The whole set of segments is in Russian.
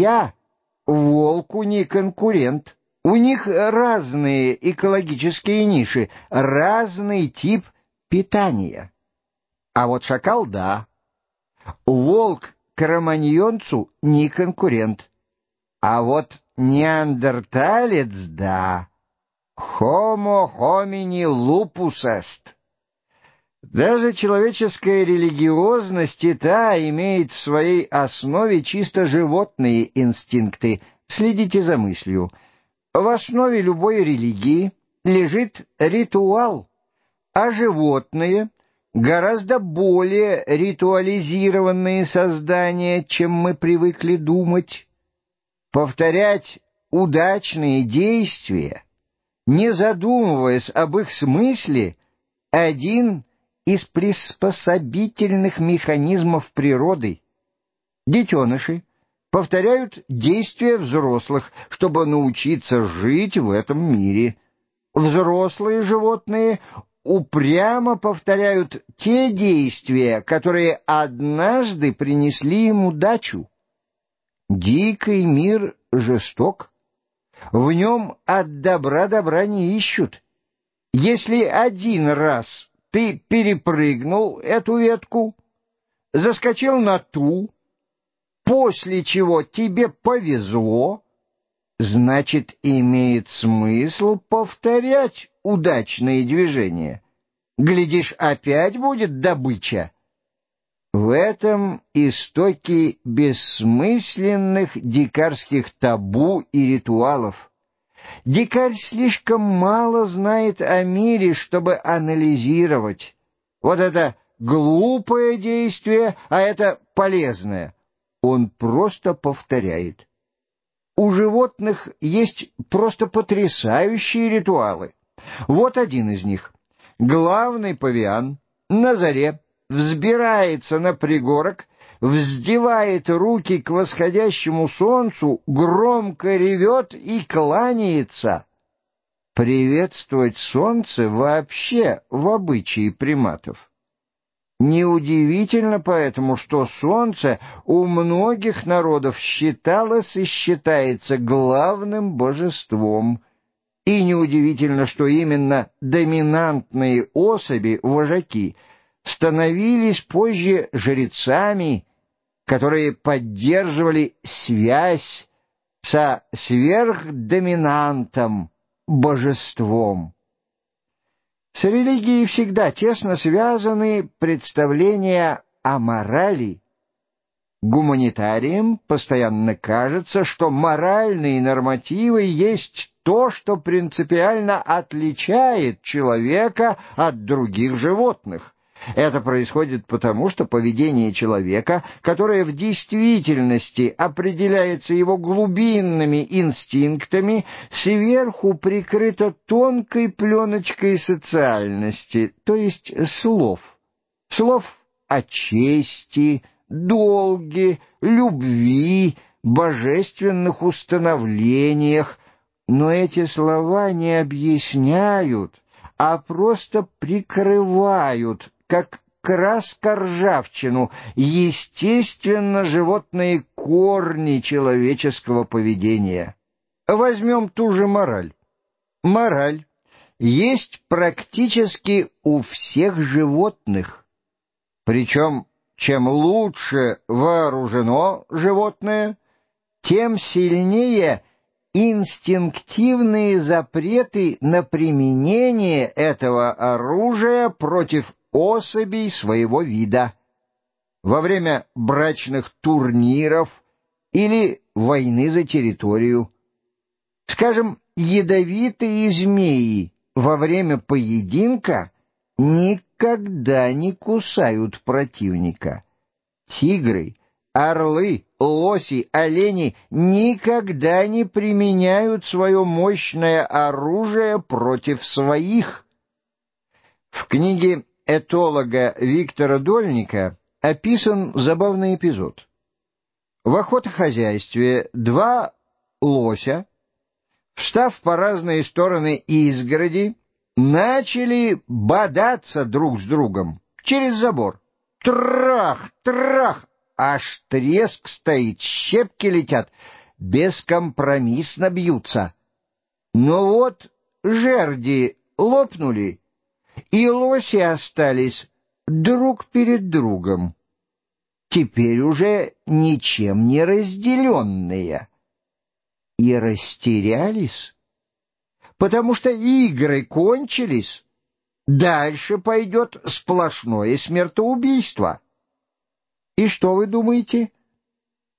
свинья волку не конкурент. У них разные экологические ниши, разный тип питания. А вот шакал — да. Волк кроманьонцу не конкурент. А вот неандерталец — да. Homo homini lupus est. Даже человеческая религиозность и та имеет в своей основе чисто животные инстинкты. Следите за мыслью. В основе любой религии лежит ритуал, а животные — гораздо более ритуализированные создания, чем мы привыкли думать. Повторять удачные действия, не задумываясь об их смысле, один из приспособительных механизмов природы. Детеныши повторяют действия взрослых, чтобы научиться жить в этом мире. Взрослые животные упрямо повторяют те действия, которые однажды принесли им удачу. Дикий мир жесток. В нем от добра добра не ищут. Если один раз ты перепрыгнул эту ветку, заскочил на ту, после чего тебе повезло, значит, имеет смысл повторять удачные движения. Глядишь, опять будет добыча. В этом истоки бессмысленных дикарских табу и ритуалов. Дикарь слишком мало знает о мире, чтобы анализировать. Вот это глупое действие, а это полезное. Он просто повторяет. У животных есть просто потрясающие ритуалы. Вот один из них. Главный павиан на заре взбирается на пригорок вздевает руки к восходящему солнцу, громко ревет и кланяется. Приветствовать солнце вообще в обычае приматов. Неудивительно поэтому, что солнце у многих народов считалось и считается главным божеством. И неудивительно, что именно доминантные особи, вожаки, становились позже жрецами которые поддерживали связь со сверхдоминантом, божеством. С религией всегда тесно связаны представления о морали. Гуманитариям постоянно кажется, что моральные нормативы есть то, что принципиально отличает человека от других животных. Это происходит потому, что поведение человека, которое в действительности определяется его глубинными инстинктами, сверху прикрыто тонкой пленочкой социальности, то есть слов. Слов о чести, долге, любви, божественных установлениях, но эти слова не объясняют, а просто прикрывают как краска ржавчину, естественно, животные корни человеческого поведения. Возьмем ту же мораль. Мораль есть практически у всех животных. Причем, чем лучше вооружено животное, тем сильнее инстинктивные запреты на применение этого оружия против особей своего вида. Во время брачных турниров или войны за территорию. Скажем, ядовитые змеи во время поединка никогда не кусают противника. Тигры, орлы, лоси, олени никогда не применяют свое мощное оружие против своих. В книге этолога Виктора Дольника описан забавный эпизод. В охотохозяйстве два лося, встав по разные стороны изгороди, начали бодаться друг с другом через забор. Трах, трах! аж треск стоит, щепки летят, бескомпромиссно бьются. Но вот жерди лопнули, и лоси остались друг перед другом. Теперь уже ничем не разделенные. И растерялись, потому что игры кончились. Дальше пойдет сплошное смертоубийство. И что вы думаете?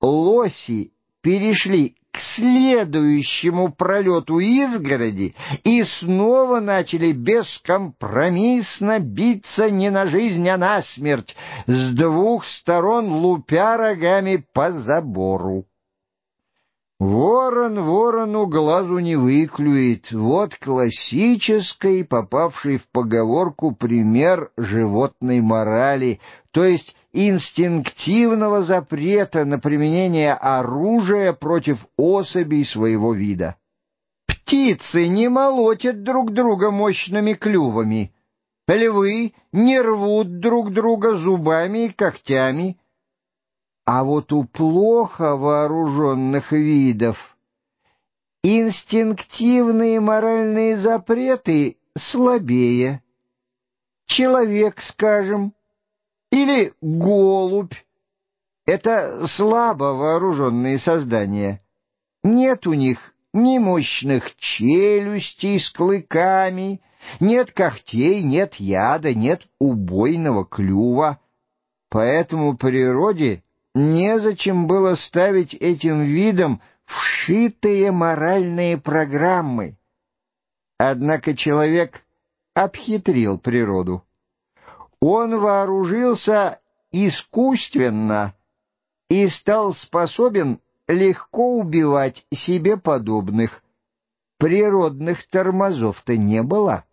Лоси перешли к следующему пролету изгороди и снова начали бескомпромиссно биться не на жизнь, а на смерть, с двух сторон лупя рогами по забору. Ворон ворону глазу не выклюет. Вот классический, попавший в поговорку пример животной морали, то есть инстинктивного запрета на применение оружия против особей своего вида. Птицы не молотят друг друга мощными клювами, львы не рвут друг друга зубами и когтями, а вот у плохо вооруженных видов инстинктивные моральные запреты слабее. Человек, скажем, или голубь — это слабо вооруженные создания. Нет у них ни мощных челюстей с клыками, нет когтей, нет яда, нет убойного клюва. Поэтому природе Незачем было ставить этим видом вшитые моральные программы. Однако человек обхитрил природу. Он вооружился искусственно и стал способен легко убивать себе подобных. Природных тормозов-то не было.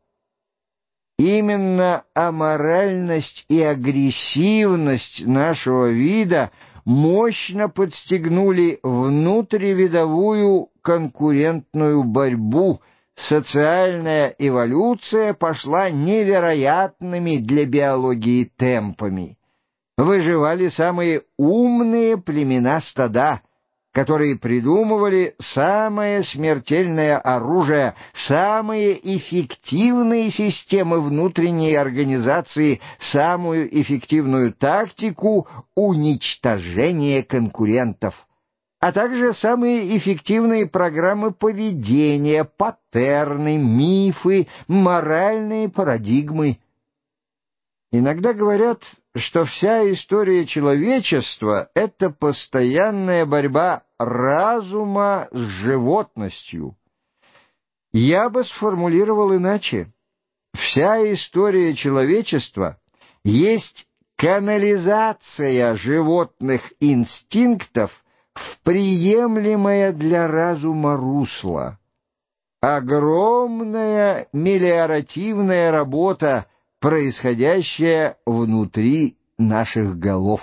Именно аморальность и агрессивность нашего вида — мощно подстегнули внутривидовую конкурентную борьбу, социальная эволюция пошла невероятными для биологии темпами. Выживали самые умные племена стада — которые придумывали самое смертельное оружие, самые эффективные системы внутренней организации, самую эффективную тактику уничтожения конкурентов, а также самые эффективные программы поведения, паттерны, мифы, моральные парадигмы. Иногда говорят, что вся история человечества — это постоянная борьба разума с животностью. Я бы сформулировал иначе. Вся история человечества есть канализация животных инстинктов в приемлемое для разума русло. Огромная мелиоративная работа — происходящее внутри наших голов.